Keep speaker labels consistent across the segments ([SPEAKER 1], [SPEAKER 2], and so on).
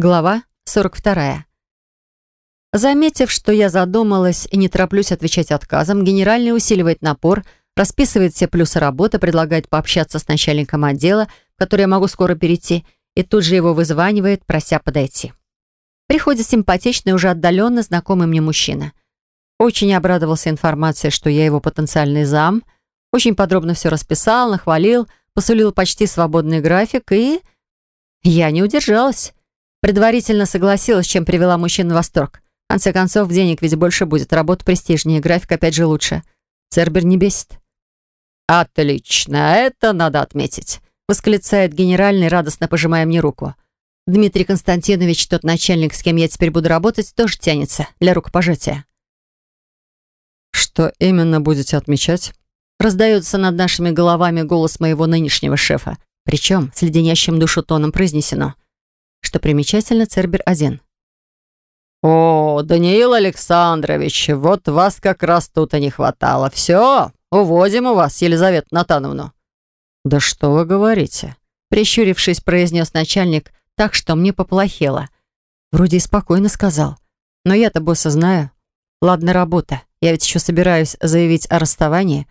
[SPEAKER 1] Глава 42. Заметив, что я задумалась и не тороплюсь отвечать отказом, генеральный усиливает напор, расписывает все плюсы работы, предлагает пообщаться с начальником отдела, который я могу скоро перейти, и тут же его вызванивает, прося подойти. Приходит симпатичный, уже отдаленно знакомый мне мужчина. Очень обрадовался информацией, что я его потенциальный зам, очень подробно все расписал, нахвалил, посулил почти свободный график, и... Я не удержалась. Предварительно согласилась, чем привела мужчин в восторг. В конце концов, денег ведь больше будет, работа престижнее, график опять же лучше. Цербер не бесит. «Отлично, это надо отметить», — восклицает генеральный, радостно пожимая мне руку. Дмитрий Константинович, тот начальник, с кем я теперь буду работать, тоже тянется для рукопожатия.
[SPEAKER 2] «Что именно будете отмечать?»
[SPEAKER 1] Раздается над нашими головами голос моего нынешнего шефа. Причем с леденящим душу тоном произнесено — что примечательно, Цербер один.
[SPEAKER 2] «О, Даниил Александрович, вот вас как раз тут и не хватало. Все, увозим у вас, Елизавету Натановну».
[SPEAKER 1] «Да что вы говорите?» Прищурившись, произнес начальник так, что мне поплохело. Вроде и спокойно сказал. Но я-то босса знаю. Ладно, работа. Я ведь еще собираюсь заявить о расставании.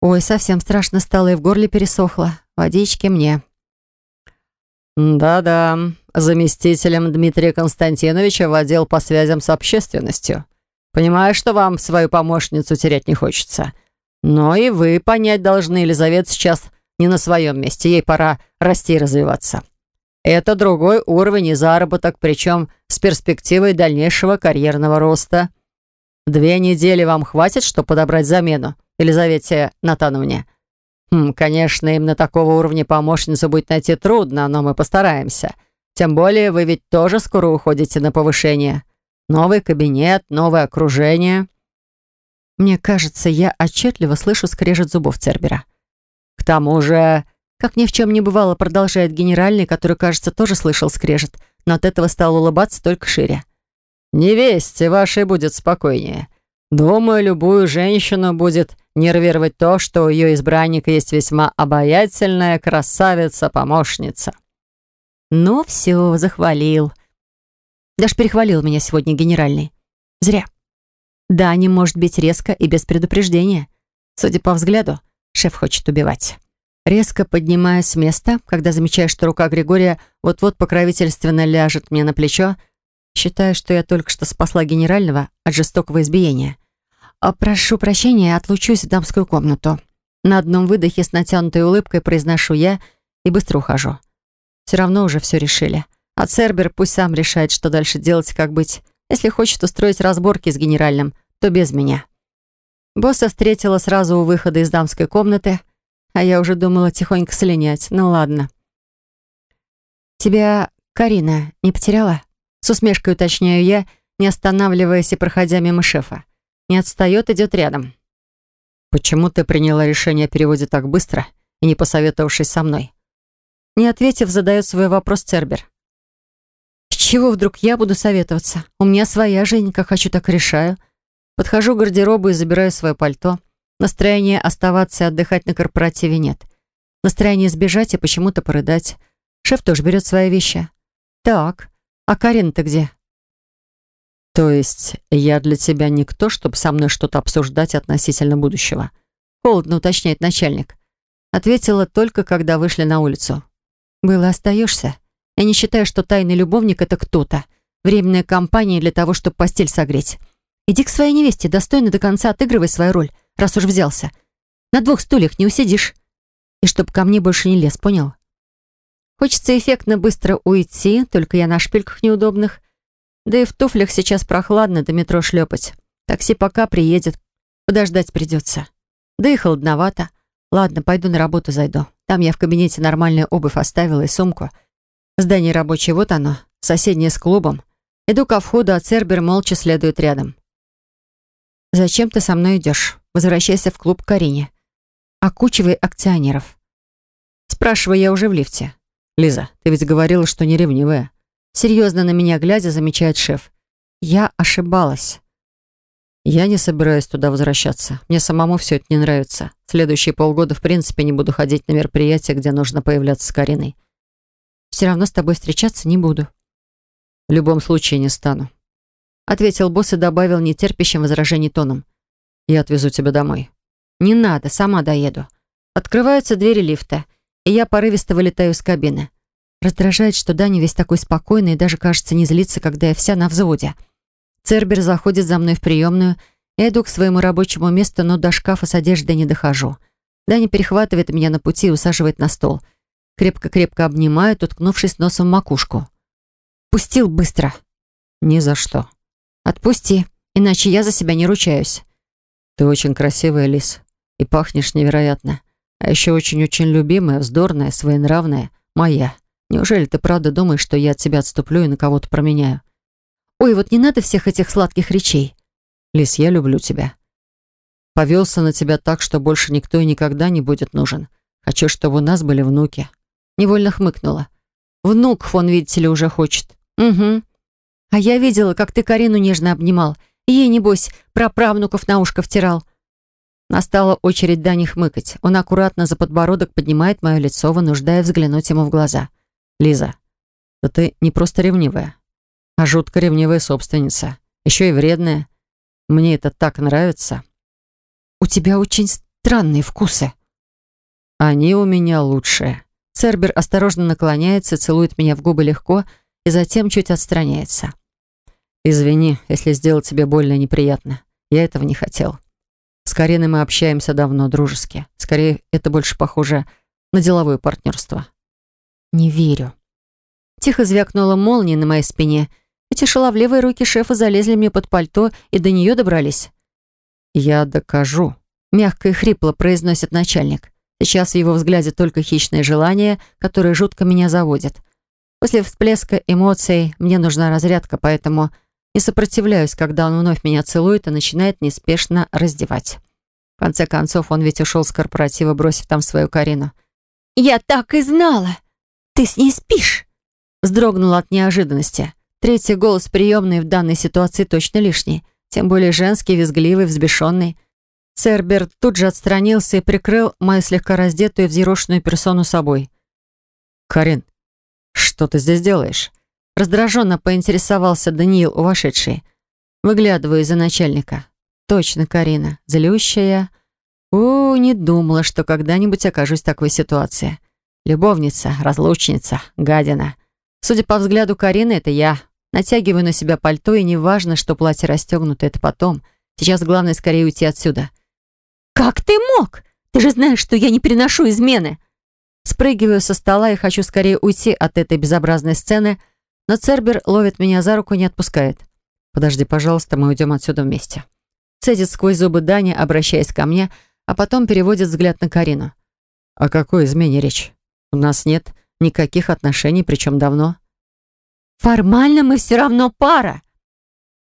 [SPEAKER 1] Ой, совсем страшно стало и в горле пересохло. Водички мне.
[SPEAKER 2] «Да-да, заместителем Дмитрия Константиновича в отдел по связям с общественностью. Понимаю, что вам свою помощницу терять не хочется. Но и вы понять должны, Елизавета сейчас не на своем месте, ей пора расти и развиваться. Это другой уровень и заработок, причем с перспективой дальнейшего карьерного роста. Две недели вам хватит, чтобы подобрать замену Елизавете Натановне?» Хм, конечно, именно такого уровня помощницу будет найти трудно, но мы постараемся. Тем более вы ведь тоже скоро уходите на повышение. Новый кабинет, новое окружение.
[SPEAKER 1] Мне кажется, я отчетливо слышу скрежет зубов Цербера.
[SPEAKER 2] К тому же,
[SPEAKER 1] как ни в чем не бывало, продолжает генеральный, который, кажется, тоже слышал скрежет, но от этого стал улыбаться только шире.
[SPEAKER 2] «Невесте вашей будет спокойнее. Думаю, любую женщину будет нервировать то, что у ее избранника есть весьма обаятельная красавица-помощница.
[SPEAKER 1] Ну все, захвалил. Даже перехвалил меня сегодня генеральный. Зря. Да, не может быть резко и без предупреждения. Судя по взгляду, шеф хочет убивать. Резко поднимаясь с места, когда замечаю, что рука Григория вот-вот покровительственно ляжет мне на плечо, считаю, что я только что спасла генерального от жестокого избиения. А «Прошу прощения, отлучусь в дамскую комнату». На одном выдохе с натянутой улыбкой произношу я и быстро ухожу. Все равно уже все решили. А Цербер пусть сам решает, что дальше делать, как быть. Если хочет устроить разборки с генеральным, то без меня. Босса встретила сразу у выхода из дамской комнаты, а я уже думала тихонько слинять. Ну ладно. «Тебя Карина не потеряла?» С усмешкой уточняю я, не останавливаясь и проходя мимо шефа. Не отстает, идет рядом.
[SPEAKER 2] «Почему ты приняла решение о переводе так быстро и не посоветовавшись со мной?»
[SPEAKER 1] Не ответив, задает свой вопрос Цербер. «С чего вдруг я буду советоваться? У меня своя жизнь, как хочу, так решаю. Подхожу к гардеробу и забираю свое пальто. Настроения оставаться и отдыхать на корпоративе нет. Настроение сбежать и почему-то порыдать. Шеф тоже берет свои вещи. Так, а Карина-то где?
[SPEAKER 2] «То есть я для тебя никто, чтобы со мной что-то обсуждать относительно будущего?»
[SPEAKER 1] Холодно уточняет начальник. Ответила только, когда вышли на улицу. «Было остаешься. Я не считаю, что тайный любовник — это кто-то. Временная компания для того, чтобы постель согреть. Иди к своей невесте, достойно до конца отыгрывай свою роль, раз уж взялся. На двух стульях не усидишь. И чтоб ко мне больше не лез, понял?» Хочется эффектно быстро уйти, только я на шпильках неудобных. Да и в туфлях сейчас прохладно до метро шлепать. Такси пока приедет. Подождать придется. Да и холодновато. Ладно, пойду на работу зайду. Там я в кабинете нормальную обувь оставила и сумку. Здание рабочее, вот оно, соседнее с клубом. Иду ко входу, а Цербер молча следует рядом. «Зачем ты со мной идешь? Возвращайся в клуб Карине. Окучивай акционеров». Спрашиваю я уже в лифте.
[SPEAKER 2] «Лиза, ты ведь говорила, что не ревнивая».
[SPEAKER 1] Серьезно на меня глядя, замечает шеф. Я ошибалась.
[SPEAKER 2] Я не собираюсь туда возвращаться. Мне самому все это не нравится. Следующие полгода в принципе не буду ходить на мероприятия, где нужно появляться с Кариной.
[SPEAKER 1] Все равно с тобой встречаться не буду.
[SPEAKER 2] В любом случае не стану. Ответил босс и добавил нетерпящим возражений тоном. Я отвезу тебя домой.
[SPEAKER 1] Не надо, сама доеду. Открываются двери лифта, и я порывисто вылетаю из кабины. Раздражает, что Даня весь такой спокойный и даже, кажется, не злится, когда я вся на взводе. Цербер заходит за мной в приемную, я иду к своему рабочему месту, но до шкафа с одеждой не дохожу. Даня перехватывает меня на пути и усаживает на стол. Крепко-крепко обнимает, уткнувшись носом в макушку. «Пустил быстро!»
[SPEAKER 2] «Ни за что!»
[SPEAKER 1] «Отпусти, иначе я за себя не ручаюсь!»
[SPEAKER 2] «Ты очень красивая, Лис, и пахнешь невероятно. А еще очень-очень любимая, вздорная, своенравная, моя. Неужели ты правда думаешь, что я от тебя отступлю и на кого-то променяю?»
[SPEAKER 1] «Ой, вот не надо всех этих сладких речей!»
[SPEAKER 2] «Лис, я люблю тебя. Повелся на тебя так, что больше никто и никогда не будет нужен. Хочу, чтобы у нас были внуки».
[SPEAKER 1] Невольно хмыкнула. «Внук, он, видите ли, уже хочет». «Угу. А я видела, как ты Карину нежно обнимал. Ей, небось, про правнуков на ушко втирал». Настала очередь Дани хмыкать. Он аккуратно за подбородок поднимает мое лицо, вынуждая взглянуть ему в глаза.
[SPEAKER 2] «Лиза, да ты не просто ревнивая, а жутко ревнивая собственница. Еще и вредная. Мне это так нравится».
[SPEAKER 1] «У тебя очень странные вкусы».
[SPEAKER 2] «Они у меня лучшие».
[SPEAKER 1] Цербер осторожно наклоняется, целует меня в губы легко и затем чуть отстраняется.
[SPEAKER 2] «Извини, если сделал тебе больно и неприятно. Я этого не хотел. С Кариной мы общаемся давно, дружески. Скорее, это больше похоже на деловое партнерство».
[SPEAKER 1] «Не верю». Тихо звякнула молния на моей спине. Эти шаловливые руки шефа залезли мне под пальто и до нее добрались.
[SPEAKER 2] «Я докажу», — мягко и хрипло произносит начальник. Сейчас в его взгляде только хищное желание, которое жутко меня заводит. После всплеска эмоций мне нужна разрядка, поэтому не сопротивляюсь, когда он вновь меня целует и начинает неспешно раздевать. В конце концов, он ведь ушел с корпоратива, бросив там свою Карину.
[SPEAKER 1] «Я так и знала! Ты с ней спишь!» Вздрогнула от неожиданности. Третий голос приемный в данной ситуации точно лишний. Тем более женский, визгливый, взбешенный. Цербер тут же отстранился и прикрыл мою слегка раздетую взъерошенную персону собой.
[SPEAKER 2] «Карин, что ты здесь делаешь?»
[SPEAKER 1] Раздраженно поинтересовался Даниил, вошедший. Выглядываю из-за начальника. Точно Карина. Злющая. У, не думала, что когда-нибудь окажусь в такой ситуации. Любовница, разлучница, гадина. Судя по взгляду Карины, это я. Натягиваю на себя пальто, и неважно, что платье расстегнуто, это потом. Сейчас главное скорее уйти отсюда. «Как ты мог? Ты же знаешь, что я не переношу измены!» Спрыгиваю со стола и хочу скорее уйти от этой безобразной сцены, но Цербер ловит меня за руку и не отпускает. «Подожди, пожалуйста, мы уйдем отсюда вместе». Цедит сквозь зубы Дани, обращаясь ко мне, а потом переводит взгляд на Карину.
[SPEAKER 2] «О какой измене речь? У нас нет никаких отношений, причем давно».
[SPEAKER 1] «Формально мы все равно пара».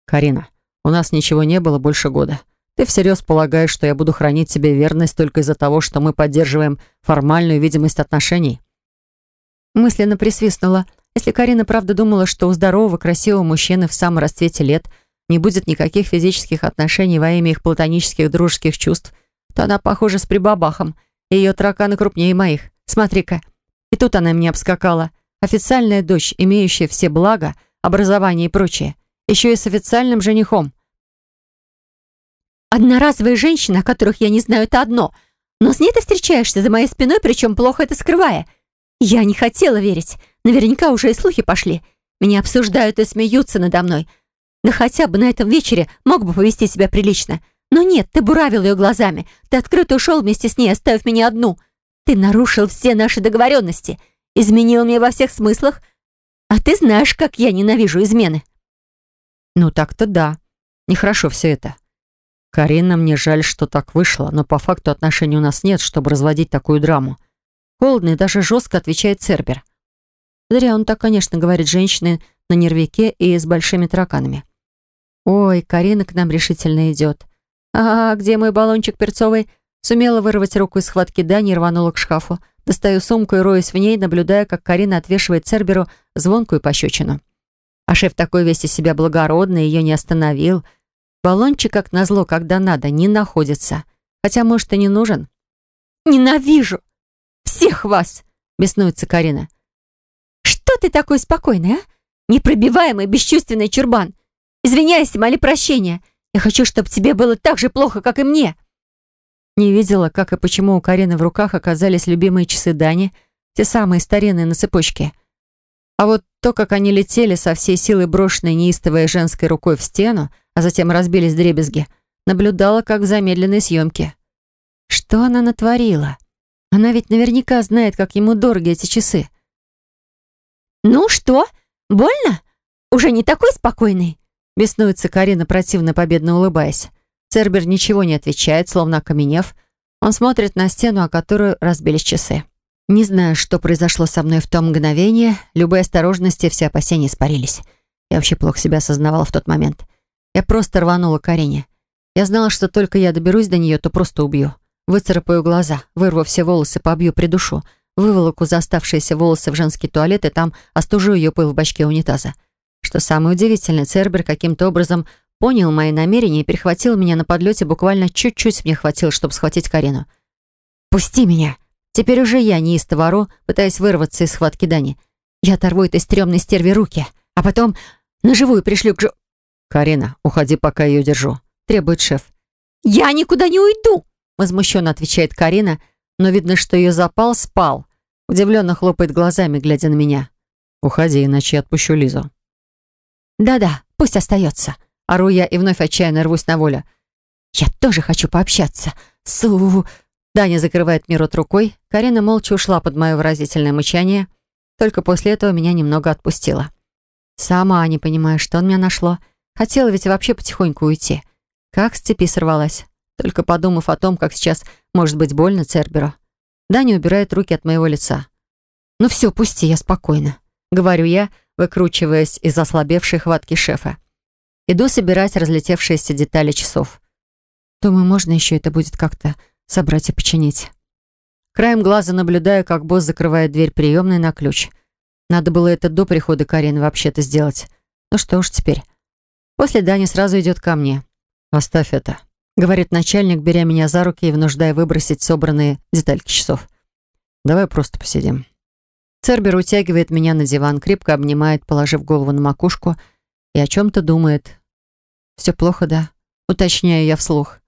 [SPEAKER 2] «Карина, у нас ничего не было больше года. Ты всерьез полагаешь, что я буду хранить тебе верность только из-за того, что мы поддерживаем формальную видимость отношений?»
[SPEAKER 1] Мысленно присвистнула. Если Карина правда думала, что у здорового, красивого мужчины в самом расцвете лет не будет никаких физических отношений во имя их платонических дружеских чувств, то она похожа с прибабахом. Ее тараканы крупнее моих. Смотри-ка. И тут она меня обскакала. Официальная дочь, имеющая все блага, образование и прочее. Еще и с официальным женихом. Одноразовые женщины, о которых я не знаю, это одно. Но с ней ты встречаешься за моей спиной, причем плохо это скрывая. Я не хотела верить. Наверняка уже и слухи пошли. Меня обсуждают и смеются надо мной. Да хотя бы на этом вечере мог бы повести себя прилично. Но нет, ты буравил ее глазами. Ты открыто ушел вместе с ней, оставив меня одну. Ты нарушил все наши договоренности. Изменил меня во всех смыслах. А ты знаешь, как я ненавижу измены.
[SPEAKER 2] Ну так-то да. Нехорошо все это. Карина, мне жаль, что так вышло, но по факту отношений у нас нет, чтобы разводить такую драму.
[SPEAKER 1] Холодно и даже жестко отвечает Цербер. Зря он так, конечно, говорит женщины на нервике и с большими тараканами. Ой, Карина к нам решительно идет. А, где мой баллончик перцовый? Сумела вырвать руку из схватки Дани и рванула к шкафу. Достаю сумку и роюсь в ней, наблюдая, как Карина отвешивает Церберу звонкую пощечину. А шеф такой весь из себя благородный, ее не остановил — Баллончик, как назло, когда надо, не находится. Хотя, может, и не нужен. «Ненавижу! Всех вас!» — беснуется Карина. «Что ты такой спокойный, а? непробиваемый, бесчувственный чурбан. Извиняйся, моли прощения. Я хочу, чтобы тебе было так же плохо, как и мне». Не видела, как и почему у Карины в руках оказались любимые часы Дани, те самые старинные на цепочке. А вот то, как они летели со всей силы брошенной неистовой женской рукой в стену, а затем разбились дребезги, наблюдала, как в замедленной съемке. Что она натворила? Она ведь наверняка знает, как ему дороги эти часы. «Ну что, больно? Уже не такой спокойный?» Беснуется Карина, противно победно улыбаясь. Цербер ничего не отвечает, словно окаменев. Он смотрит на стену, о которую разбились часы. Не знаю, что произошло со мной в то мгновение. Любые осторожности, все опасения испарились. Я вообще плохо себя осознавала в тот момент. Я просто рванула к Карине. Я знала, что только я доберусь до нее, то просто убью. Выцарапаю глаза, вырву все волосы, побью, придушу. Выволоку за оставшиеся волосы в женский туалет и там остужу ее пыл в бачке унитаза. Что самое удивительное, Цербер каким-то образом понял мои намерения и перехватил меня на подлете, буквально чуть-чуть мне хватило, чтобы схватить Карину. «Пусти меня!» Теперь уже я неистово ору, пытаясь вырваться из схватки Дани. Я оторву этой стрёмной стерве руки, а потом наживую пришлю к жу...
[SPEAKER 2] «Карина, уходи, пока ее держу», — требует шеф.
[SPEAKER 1] «Я никуда не уйду!» — возмущенно отвечает Карина, но видно, что ее запал спал. Удивленно хлопает глазами, глядя на меня.
[SPEAKER 2] «Уходи, иначе я отпущу Лизу».
[SPEAKER 1] «Да-да, пусть остается». Ору я и вновь отчаянно рвусь на волю. «Я тоже хочу пообщаться. Су...» Даня закрывает мне рот рукой. Карина молча ушла под мое выразительное мычание. Только после этого меня немного отпустила. Сама не понимаю, что он меня нашло. Хотела ведь вообще потихоньку уйти. Как с цепи сорвалась. Только подумав о том, как сейчас может быть больно Церберу. Даня убирает руки от моего лица. «Ну все, пусти, я спокойна», — говорю я, выкручиваясь из ослабевшей хватки шефа. Иду собирать разлетевшиеся детали часов. Думаю, можно еще это будет как-то собрать и починить. Краем глаза наблюдаю, как босс закрывает дверь приемной на ключ. Надо было это до прихода Карины вообще-то сделать. Ну что уж теперь. После Дани сразу идет ко мне. «Оставь это», — говорит начальник, беря меня за руки и вынуждая выбросить собранные детальки часов. «Давай просто посидим». Цербер утягивает меня на диван, крепко обнимает, положив голову на макушку, и о чем-то думает. «Все плохо, да?» — уточняю я вслух.